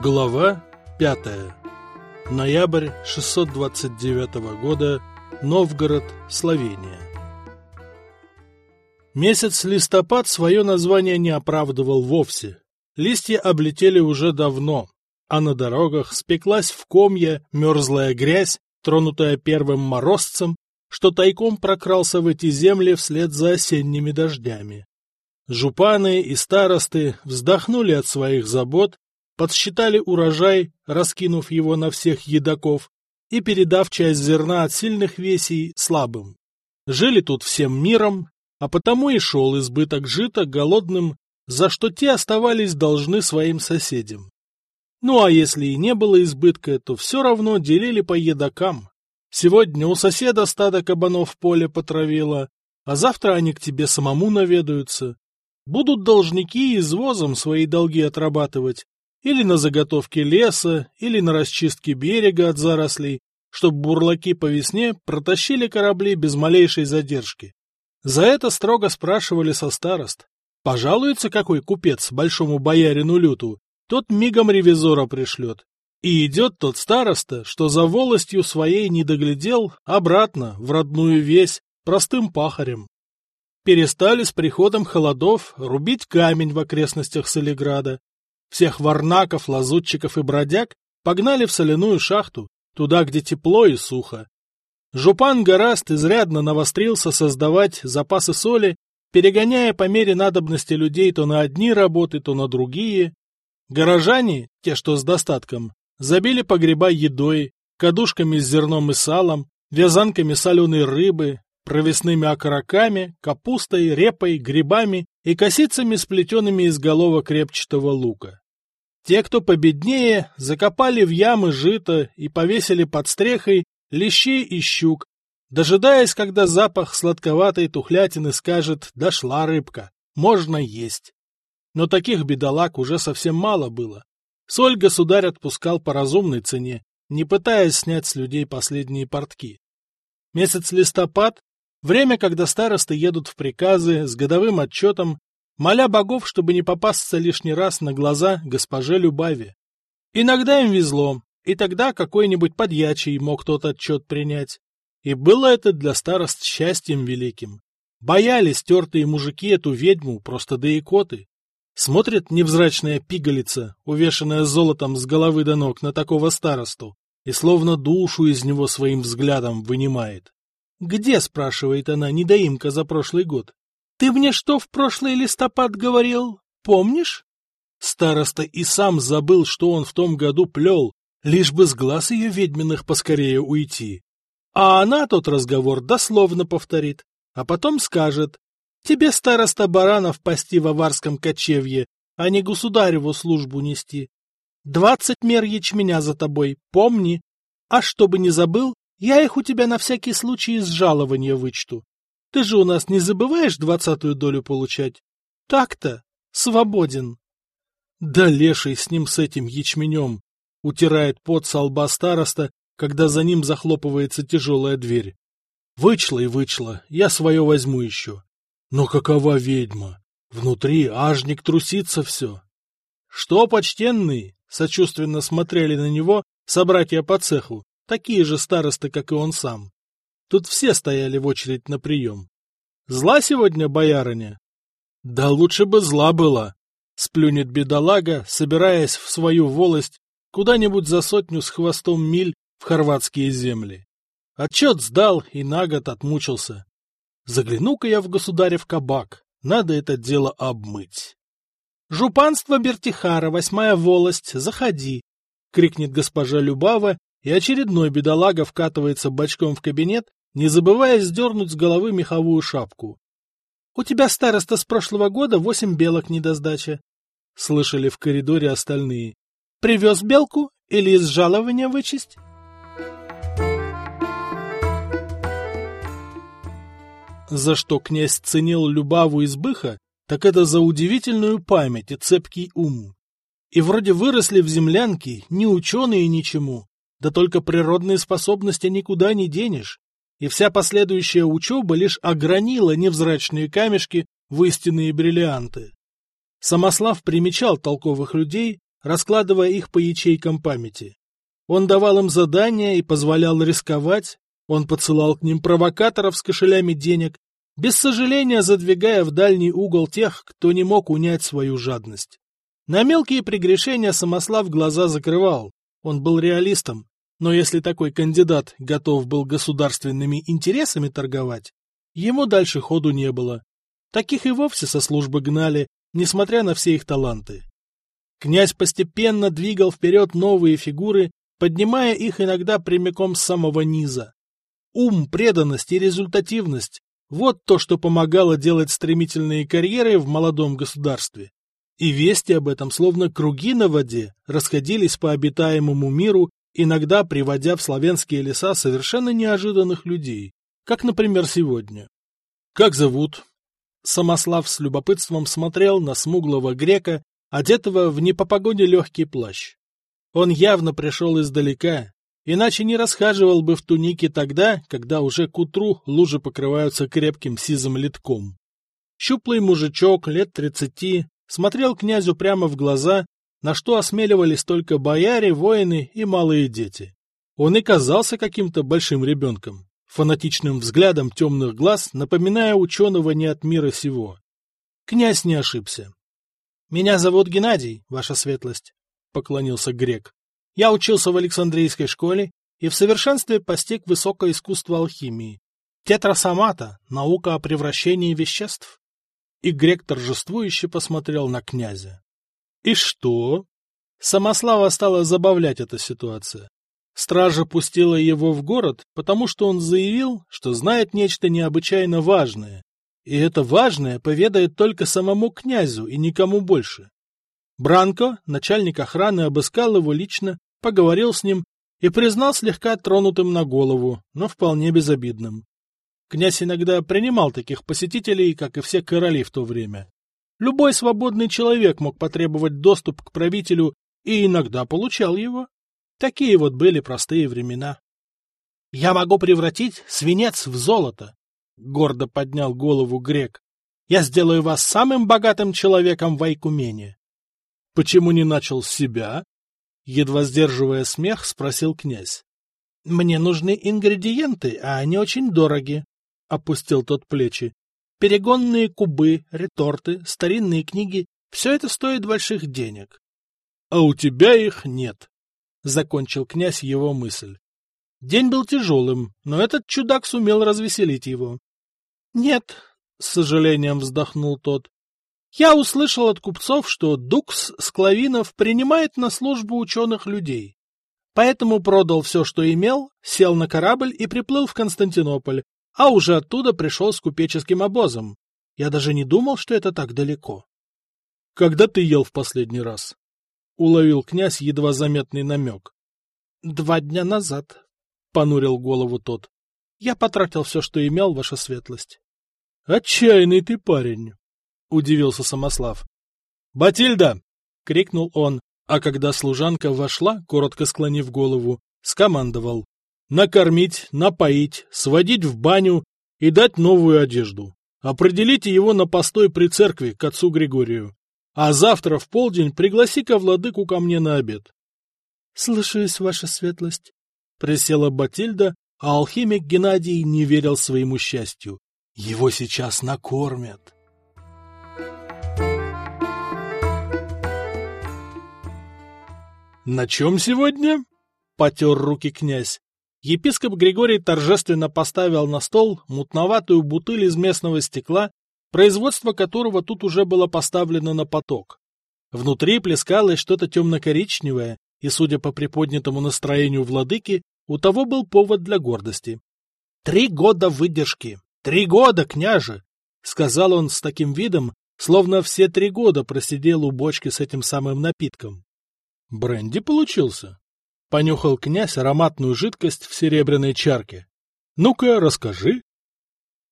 Глава 5. Ноябрь 629 года. Новгород, Словения. Месяц листопад свое название не оправдывал вовсе. Листья облетели уже давно, а на дорогах спеклась в комья мерзлая грязь, тронутая первым морозцем, что тайком прокрался в эти земли вслед за осенними дождями. Жупаны и старосты вздохнули от своих забот подсчитали урожай, раскинув его на всех едоков, и передав часть зерна от сильных весей слабым. Жили тут всем миром, а потому и шел избыток жита голодным, за что те оставались должны своим соседям. Ну а если и не было избытка, то все равно делили по едокам. Сегодня у соседа стадо кабанов в поле потравило, а завтра они к тебе самому наведаются. Будут должники извозом свои долги отрабатывать, или на заготовке леса, или на расчистке берега от зарослей, чтобы бурлаки по весне протащили корабли без малейшей задержки. За это строго спрашивали со старост. Пожалуется какой купец большому боярину люту, тот мигом ревизора пришлет. И идет тот староста, что за волостью своей не доглядел, обратно, в родную весь, простым пахарем. Перестали с приходом холодов рубить камень в окрестностях Солиграда, всех варнаков, лазутчиков и бродяг погнали в соляную шахту, туда, где тепло и сухо. Жупан Гораст изрядно навострился создавать запасы соли, перегоняя по мере надобности людей то на одни работы, то на другие. Горожане, те, что с достатком, забили погреба едой, кадушками с зерном и салом, вязанками соленой рыбы, провесными окороками, капустой, репой, грибами и косицами, сплетенными из головок репчатого лука. Те, кто победнее, закопали в ямы жито и повесили под стрехой лещей и щук, дожидаясь, когда запах сладковатой тухлятины скажет «дошла рыбка, можно есть». Но таких бедолаг уже совсем мало было. Соль государь отпускал по разумной цене, не пытаясь снять с людей последние портки. Месяц листопад Время, когда старосты едут в приказы с годовым отчетом, моля богов, чтобы не попасться лишний раз на глаза госпоже Любави. Иногда им везло, и тогда какой-нибудь подьячий мог тот отчет принять. И было это для старост счастьем великим. Боялись тертые мужики эту ведьму, просто да икоты. Смотрит невзрачная пигалица, увешанная золотом с головы до ног на такого старосту, и словно душу из него своим взглядом вынимает. «Где?» — спрашивает она, недоимка за прошлый год. «Ты мне что в прошлый листопад говорил? Помнишь?» Староста и сам забыл, что он в том году плел, лишь бы с глаз ее ведьминых поскорее уйти. А она тот разговор дословно повторит, а потом скажет, «Тебе, староста Баранов, пасти в аварском кочевье, а не государеву службу нести. Двадцать мер ячменя за тобой, помни. А чтобы не забыл, я их у тебя на всякий случай из жалования вычту. Ты же у нас не забываешь двадцатую долю получать? Так-то, свободен. Да леший с ним с этим ячменем, утирает пот со лба староста, когда за ним захлопывается тяжелая дверь. Вычла и вычла, я свое возьму еще. Но какова ведьма? Внутри ажник трусится все. Что, почтенный? Сочувственно смотрели на него собратья по цеху такие же старосты, как и он сам. Тут все стояли в очередь на прием. Зла сегодня, боярыня? Да лучше бы зла была, сплюнет бедолага, собираясь в свою волость куда-нибудь за сотню с хвостом миль в хорватские земли. Отчет сдал и на год отмучился. Загляну-ка я в государев кабак, надо это дело обмыть. «Жупанство Бертихара, восьмая волость, заходи!» — крикнет госпожа Любава и очередной бедолага вкатывается бочком в кабинет, не забывая сдернуть с головы меховую шапку. — У тебя староста с прошлого года восемь белок недосдача. — слышали в коридоре остальные. — Привез белку или из жалования вычесть? За что князь ценил Любаву избыха, так это за удивительную память и цепкий ум. И вроде выросли в землянке, не ученые ничему, да только природные способности никуда не денешь, и вся последующая учеба лишь огранила невзрачные камешки в истинные бриллианты. Самослав примечал толковых людей, раскладывая их по ячейкам памяти. Он давал им задания и позволял рисковать, он посылал к ним провокаторов с кошелями денег, без сожаления задвигая в дальний угол тех, кто не мог унять свою жадность. На мелкие прегрешения Самослав глаза закрывал, он был реалистом, но если такой кандидат готов был государственными интересами торговать, ему дальше ходу не было. Таких и вовсе со службы гнали, несмотря на все их таланты. Князь постепенно двигал вперед новые фигуры, поднимая их иногда прямиком с самого низа. Ум, преданность и результативность – вот то, что помогало делать стремительные карьеры в молодом государстве. И вести об этом, словно круги на воде, расходились по обитаемому миру, иногда приводя в славянские леса совершенно неожиданных людей, как, например, сегодня. «Как зовут?» Самослав с любопытством смотрел на смуглого грека, одетого в не по погоде легкий плащ. Он явно пришел издалека, иначе не расхаживал бы в тунике тогда, когда уже к утру лужи покрываются крепким сизым литком. Щуплый мужичок лет тридцати смотрел князю прямо в глаза, на что осмеливались только бояре, воины и малые дети. Он и казался каким-то большим ребенком, фанатичным взглядом темных глаз, напоминая ученого не от мира сего. Князь не ошибся. — Меня зовут Геннадий, ваша светлость, — поклонился грек. — Я учился в Александрийской школе и в совершенстве постиг высокое искусство алхимии. Тетрасомата — наука о превращении веществ. И грек торжествующе посмотрел на князя. — И что? Самослава стала забавлять эта ситуация. Стража пустила его в город, потому что он заявил, что знает нечто необычайно важное, и это важное поведает только самому князю и никому больше. Бранко, начальник охраны, обыскал его лично, поговорил с ним и признал слегка тронутым на голову, но вполне безобидным. Князь иногда принимал таких посетителей, как и все короли в то время. Любой свободный человек мог потребовать доступ к правителю и иногда получал его. Такие вот были простые времена. — Я могу превратить свинец в золото, — гордо поднял голову грек. — Я сделаю вас самым богатым человеком в Айкумене. — Почему не начал с себя? — едва сдерживая смех, спросил князь. — Мне нужны ингредиенты, а они очень дороги, — опустил тот плечи. — Перегонные кубы, реторты, старинные книги — все это стоит больших денег. — А у тебя их нет, — закончил князь его мысль. День был тяжелым, но этот чудак сумел развеселить его. — Нет, — с сожалением вздохнул тот. — Я услышал от купцов, что Дукс Склавинов принимает на службу ученых людей. Поэтому продал все, что имел, сел на корабль и приплыл в Константинополь, а уже оттуда пришел с купеческим обозом. Я даже не думал, что это так далеко. — Когда ты ел в последний раз? — уловил князь едва заметный намек. — Два дня назад, — понурил голову тот. — Я потратил все, что имел, ваша светлость. — Отчаянный ты парень, — удивился Самослав. — Батильда! — крикнул он, а когда служанка вошла, коротко склонив голову, скомандовал. — Накормить, напоить, сводить в баню и дать новую одежду. Определите его на постой при церкви к отцу Григорию. А завтра в полдень пригласи-ка владыку ко мне на обед. — Слушаюсь, ваша светлость. Присела Батильда, а алхимик Геннадий не верил своему счастью. Его сейчас накормят. «На чем сегодня?» — потер руки князь. Епископ Григорий торжественно поставил на стол мутноватую бутыль из местного стекла производство которого тут уже было поставлено на поток. Внутри плескалось что-то темно-коричневое, и, судя по приподнятому настроению владыки, у того был повод для гордости. «Три года выдержки! Три года, княже!» — сказал он с таким видом, словно все три года просидел у бочки с этим самым напитком. Бренди получился. Понюхал князь ароматную жидкость в серебряной чарке. «Ну-ка, расскажи».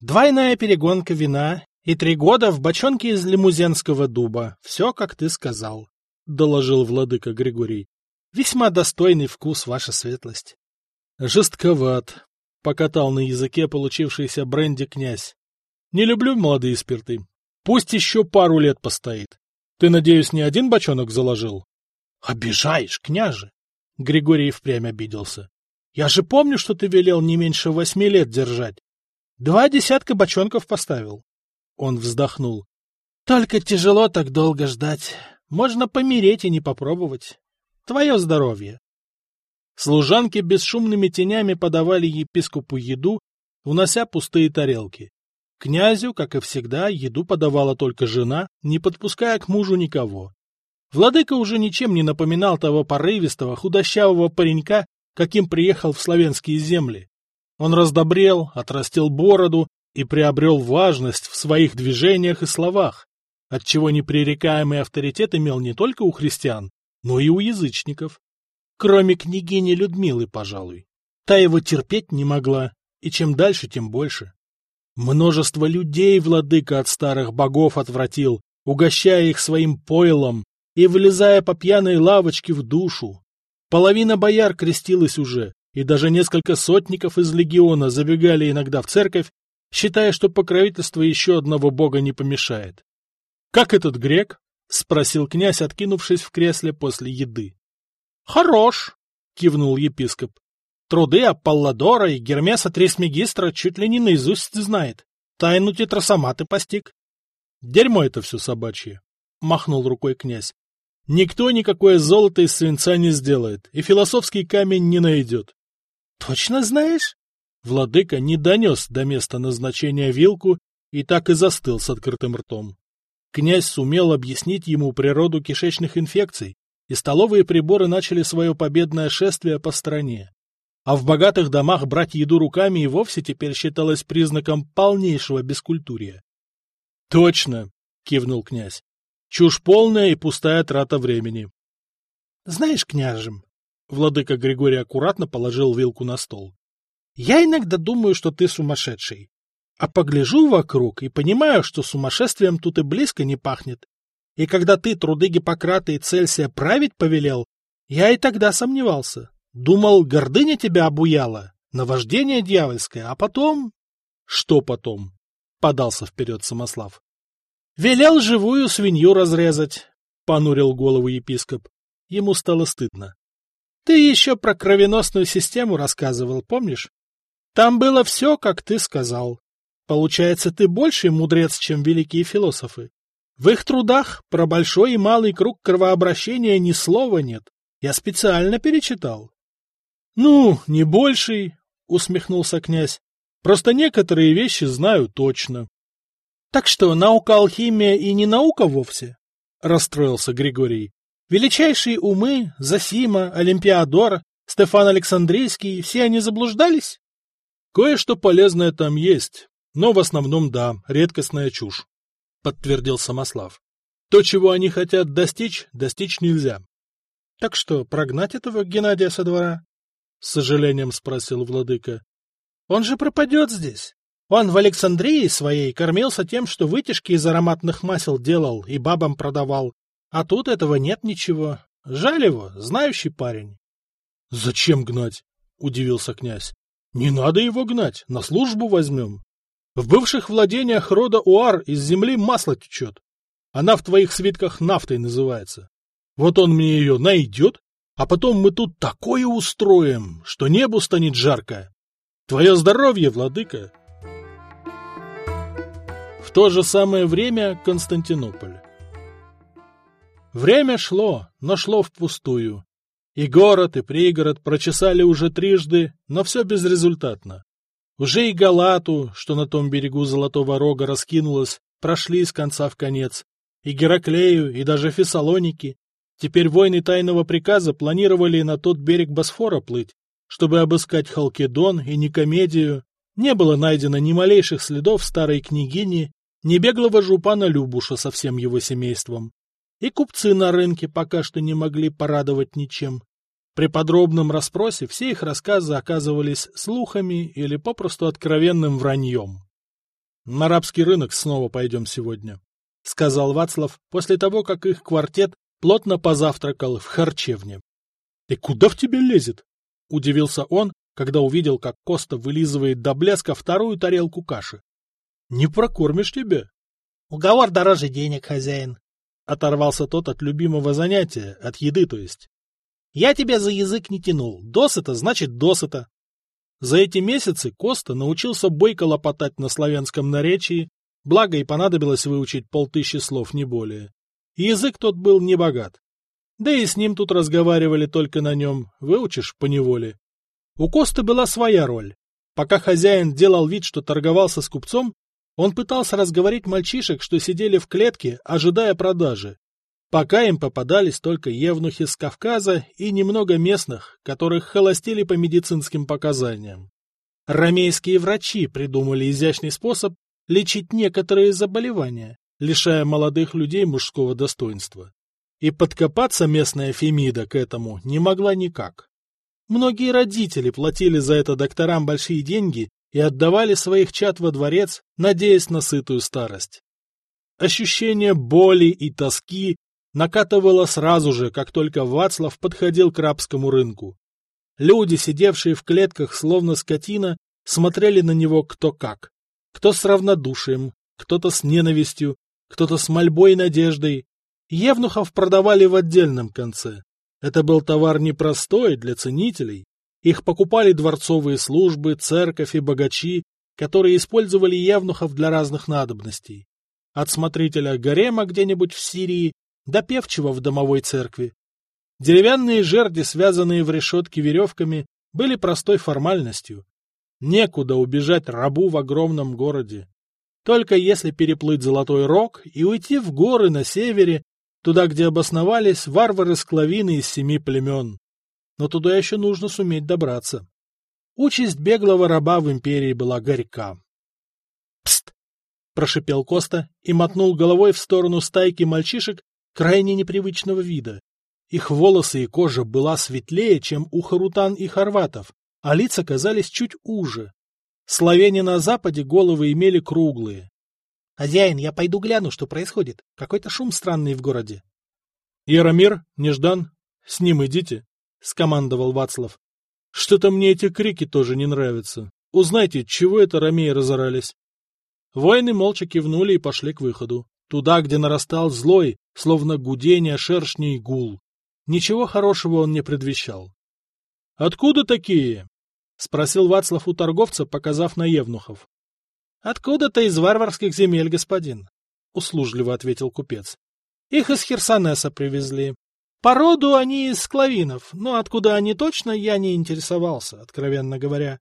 Двойная перегонка вина и три года в бочонке из лимузенского дуба. Все, как ты сказал, — доложил владыка Григорий. Весьма достойный вкус, ваша светлость. Жестковат, — покатал на языке получившийся бренди князь. Не люблю молодые спирты. Пусть еще пару лет постоит. Ты, надеюсь, не один бочонок заложил? Обижаешь, княже! Григорий впрямь обиделся. Я же помню, что ты велел не меньше восьми лет держать. Два десятка бочонков поставил. Он вздохнул. Только тяжело так долго ждать. Можно помереть и не попробовать. Твое здоровье. Служанки бесшумными тенями подавали епископу еду, унося пустые тарелки. Князю, как и всегда, еду подавала только жена, не подпуская к мужу никого. Владыка уже ничем не напоминал того порывистого, худощавого паренька, каким приехал в славянские земли. Он раздобрел, отрастил бороду и приобрел важность в своих движениях и словах, отчего непререкаемый авторитет имел не только у христиан, но и у язычников. Кроме княгини Людмилы, пожалуй. Та его терпеть не могла, и чем дальше, тем больше. Множество людей владыка от старых богов отвратил, угощая их своим пойлом и вылезая по пьяной лавочке в душу. Половина бояр крестилась уже, и даже несколько сотников из легиона забегали иногда в церковь, считая, что покровительство еще одного бога не помешает. — Как этот грек? — спросил князь, откинувшись в кресле после еды. Хорош, кивнул епископ. Труды Аполлодора и Гермеса Трисмегистра чуть ли не наизусть знает. Тайну тетрасоматы постиг. Дерьмо это все собачье, махнул рукой князь. Никто никакое золото из свинца не сделает, и философский камень не найдет. Точно знаешь? Владыка не донес до места назначения вилку и так и застыл с открытым ртом. Князь сумел объяснить ему природу кишечных инфекций, и столовые приборы начали свое победное шествие по стране. А в богатых домах брать еду руками и вовсе теперь считалось признаком полнейшего бескультурия. — Точно, — кивнул князь. — Чушь полная и пустая трата времени. — Знаешь, княжем, — владыка Григорий аккуратно положил вилку на стол, — я иногда думаю, что ты сумасшедший. А погляжу вокруг и понимаю, что сумасшествием тут и близко не пахнет. И когда ты труды Гиппократа и Цельсия править повелел, я и тогда сомневался. Думал, гордыня тебя обуяла, наваждение дьявольское, а потом... Что потом? Подался вперед Самослав. Велел живую свинью разрезать, понурил голову епископ. Ему стало стыдно. Ты еще про кровеносную систему рассказывал, помнишь? Там было все, как ты сказал. Получается, ты больший мудрец, чем великие философы. В их трудах про большой и малый круг кровообращения ни слова нет. Я специально перечитал. — Ну, не больший, — усмехнулся князь. — Просто некоторые вещи знаю точно. — Так что, наука алхимия и не наука вовсе? — расстроился Григорий. — Величайшие умы, Засима, Олимпиадор, Стефан Александрийский, все они заблуждались? — Кое-что полезное там есть, но в основном да, редкостная чушь подтвердил Самослав. То, чего они хотят достичь, достичь нельзя. — Так что, прогнать этого Геннадия со двора? — с сожалением спросил владыка. — Он же пропадет здесь. Он в Александрии своей кормился тем, что вытяжки из ароматных масел делал и бабам продавал. А тут этого нет ничего. Жаль его, знающий парень. — Зачем гнать? — удивился князь. — Не надо его гнать, на службу возьмем. В бывших владениях рода Уар из земли масло течет. Она в твоих свитках нафтой называется. Вот он мне ее найдет, а потом мы тут такое устроим, что небу станет жарко. Твое здоровье, владыка! То же самое время Константинополь. Время шло, но шло впустую. И город, и пригород прочесали уже трижды, но все безрезультатно. Уже и Галату, что на том берегу Золотого Рога раскинулась, прошли с конца в конец, и Гераклею, и даже Фессалоники. Теперь воины тайного приказа планировали на тот берег Босфора плыть, чтобы обыскать Халкидон и Никомедию. Не было найдено ни малейших следов старой княгини, ни беглого жупана Любуша со всем его семейством. И купцы на рынке пока что не могли порадовать ничем. При подробном расспросе все их рассказы оказывались слухами или попросту откровенным враньем. «На арабский рынок снова пойдем сегодня», — сказал Вацлав после того, как их квартет плотно позавтракал в харчевне. «И куда в тебе лезет?» — удивился он, когда увидел, как Коста вылизывает до блеска вторую тарелку каши. «Не прокормишь тебя?» «Уговор дороже денег, хозяин», Оторвался тот от любимого занятия, от еды, то есть. Я тебя за язык не тянул. Досыта значит досыта. За эти месяцы Коста научился бойко лопотать на славянском наречии, благо и понадобилось выучить полтыщи слов, не более. Язык тот был не богат. Да и с ним тут разговаривали только на нем, выучишь поневоле. У Косты была своя роль. Пока хозяин делал вид, что торговался с купцом, он пытался разговорить мальчишек, что сидели в клетке, ожидая продажи. Пока им попадались только евнухи с Кавказа и немного местных, которых холостили по медицинским показаниям. Ромейские врачи придумали изящный способ лечить некоторые заболевания, лишая молодых людей мужского достоинства. И подкопаться местная Фемида к этому не могла никак. Многие родители платили за это докторам большие деньги и отдавали своих чад во дворец, надеясь на сытую старость. Ощущение боли и тоски накатывало сразу же, как только Вацлав подходил к рабскому рынку. Люди, сидевшие в клетках, словно скотина, смотрели на него кто как. Кто с равнодушием, кто-то с ненавистью, кто-то с мольбой и надеждой. Евнухов продавали в отдельном конце. Это был товар непростой для ценителей. Их покупали дворцовые службы, церковь и богачи, которые использовали евнухов для разных надобностей. От смотрителя гарема где-нибудь в Сирии до певчего в домовой церкви. Деревянные жерди, связанные в решетке веревками, были простой формальностью. Некуда убежать рабу в огромном городе. Только если переплыть Золотой Рог и уйти в горы на севере, туда, где обосновались варвары-склавины из семи племен. Но туда еще нужно суметь добраться. Участь беглого раба в империи была горька. «Пст!» — прошипел Коста и мотнул головой в сторону стайки мальчишек крайне непривычного вида. Их волосы и кожа была светлее, чем у харутан и хорватов, а лица казались чуть уже. Словени на западе головы имели круглые, «Хозяин, я пойду гляну, что происходит. Какой-то шум странный в городе». «Яромир, Неждан, с ним идите», — скомандовал Вацлав. «Что-то мне эти крики тоже не нравятся. Узнайте, чего это ромеи разорались». Воины молча кивнули и пошли к выходу. Туда, где нарастал злой, словно гудение шершней гул. Ничего хорошего он не предвещал. «Откуда такие?» — спросил Вацлав у торговца, показав на евнухов. Откуда-то из варварских земель, господин, — услужливо ответил купец. Их из Херсонеса привезли. По роду они из склавинов, но откуда они точно, я не интересовался, откровенно говоря.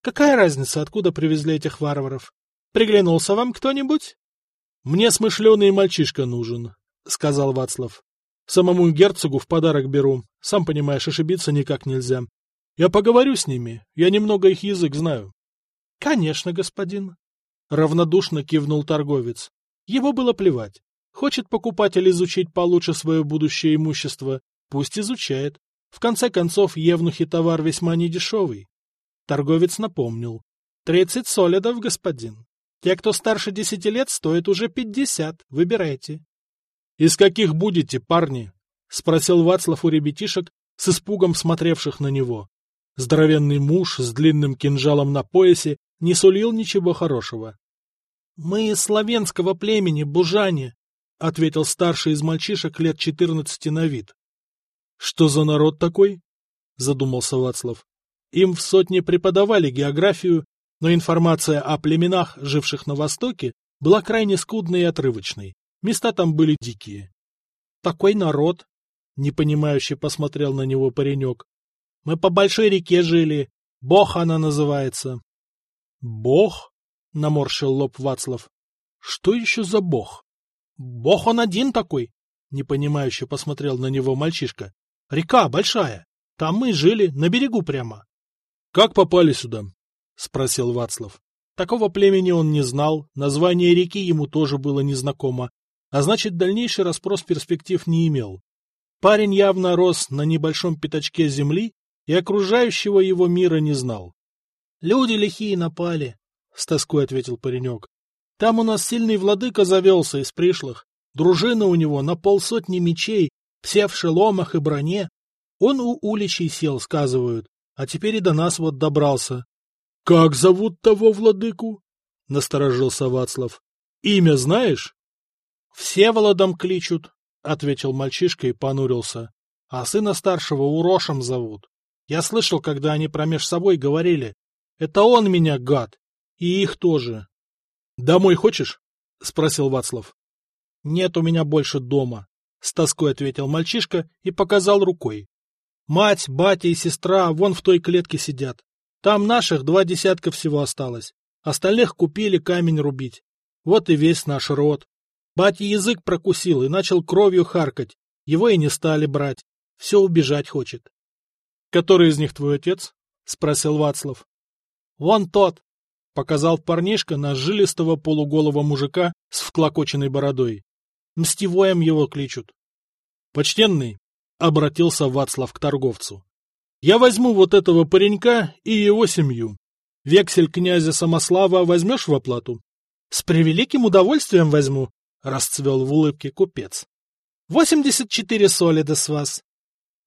Какая разница, откуда привезли этих варваров? Приглянулся вам кто-нибудь? — Мне смышленый мальчишка нужен, — сказал Вацлав. — Самому герцогу в подарок беру. Сам понимаешь, ошибиться никак нельзя. Я поговорю с ними, я немного их язык знаю. — Конечно, господин, Равнодушно кивнул торговец. Его было плевать. Хочет покупатель изучить получше свое будущее имущество, пусть изучает. В конце концов, евнухи товар весьма недешевый. Торговец напомнил. Тридцать солидов, господин. Те, кто старше десяти лет, стоят уже пятьдесят. Выбирайте. — Из каких будете, парни? — спросил Вацлав у ребятишек, с испугом смотревших на него. Здоровенный муж с длинным кинжалом на поясе не сулил ничего хорошего. — Мы из славянского племени, бужане, — ответил старший из мальчишек лет четырнадцати на вид. — Что за народ такой? — задумался Вацлав. Им в сотне преподавали географию, но информация о племенах, живших на Востоке, была крайне скудной и отрывочной. Места там были дикие. — Такой народ, — непонимающе посмотрел на него паренек. — Мы по большой реке жили, Бог она называется. Бог? — наморщил лоб Вацлав. — Что еще за бог? — Бог он один такой, — непонимающе посмотрел на него мальчишка. — Река большая. Там мы жили, на берегу прямо. — Как попали сюда? — спросил Вацлав. Такого племени он не знал, название реки ему тоже было незнакомо, а значит, дальнейший расспрос перспектив не имел. Парень явно рос на небольшом пятачке земли и окружающего его мира не знал. — Люди лихие напали, — с тоской ответил паренек. — Там у нас сильный владыка завелся из пришлых. Дружина у него на полсотни мечей, все в шеломах и броне. Он у уличей сел, сказывают, а теперь и до нас вот добрался. — Как зовут того владыку? — насторожился Вацлав. — Имя знаешь? — Всеволодом кличут, ответил мальчишка и понурился. — А сына старшего Урошем зовут. Я слышал, когда они промеж собой говорили. Это он меня, гад. И их тоже. — Домой хочешь? — спросил Вацлав. — Нет у меня больше дома, — с тоской ответил мальчишка и показал рукой. — Мать, батя и сестра вон в той клетке сидят. Там наших два десятка всего осталось. Остальных купили камень рубить. Вот и весь наш род. Батя язык прокусил и начал кровью харкать. Его и не стали брать. Все убежать хочет. — Который из них твой отец? — спросил Вацлав. — Вон тот, — показал парнишка на жилистого полуголого мужика с вклокоченной бородой. Мстивоем его кличут. — Почтенный, — обратился Вацлав к торговцу. — Я возьму вот этого паренька и его семью. Вексель князя Самослава возьмешь в оплату? — С превеликим удовольствием возьму, — расцвел в улыбке купец. — Восемьдесят четыре солида с вас.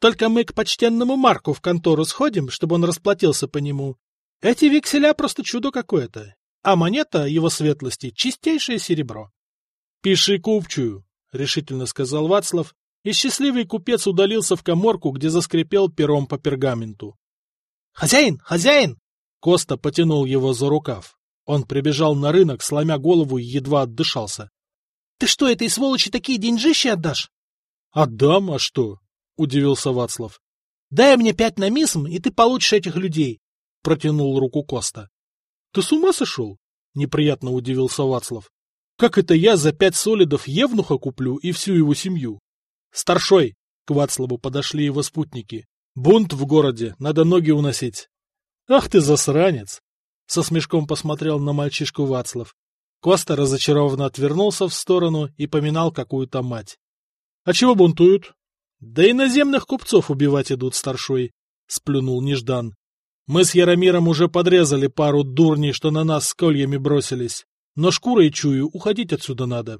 Только мы к почтенному Марку в контору сходим, чтобы он расплатился по нему. Эти векселя просто чудо какое-то, а монета его светлости — чистейшее серебро. — Пиши купчую, — решительно сказал Вацлав, и счастливый купец удалился в коморку, где заскрипел пером по пергаменту. — Хозяин, хозяин! Коста потянул его за рукав. Он прибежал на рынок, сломя голову и едва отдышался. — Ты что, этой сволочи такие деньжищи отдашь? — Отдам, а что? — удивился Вацлав. — Дай мне пять на мисм, и ты получишь этих людей, — протянул руку Коста. — Ты с ума сошел? — неприятно удивился Вацлав. — Как это я за пять солидов Евнуха куплю и всю его семью? — Старшой! — к Вацлаву подошли его спутники. — Бунт в городе, надо ноги уносить. — Ах ты засранец! — со смешком посмотрел на мальчишку Вацлав. Коста разочарованно отвернулся в сторону и поминал какую-то мать. — А чего бунтуют? Да и наземных купцов убивать идут, старшой, — сплюнул Неждан. Мы с Яромиром уже подрезали пару дурней, что на нас с кольями бросились. Но шкурой чую, уходить отсюда надо.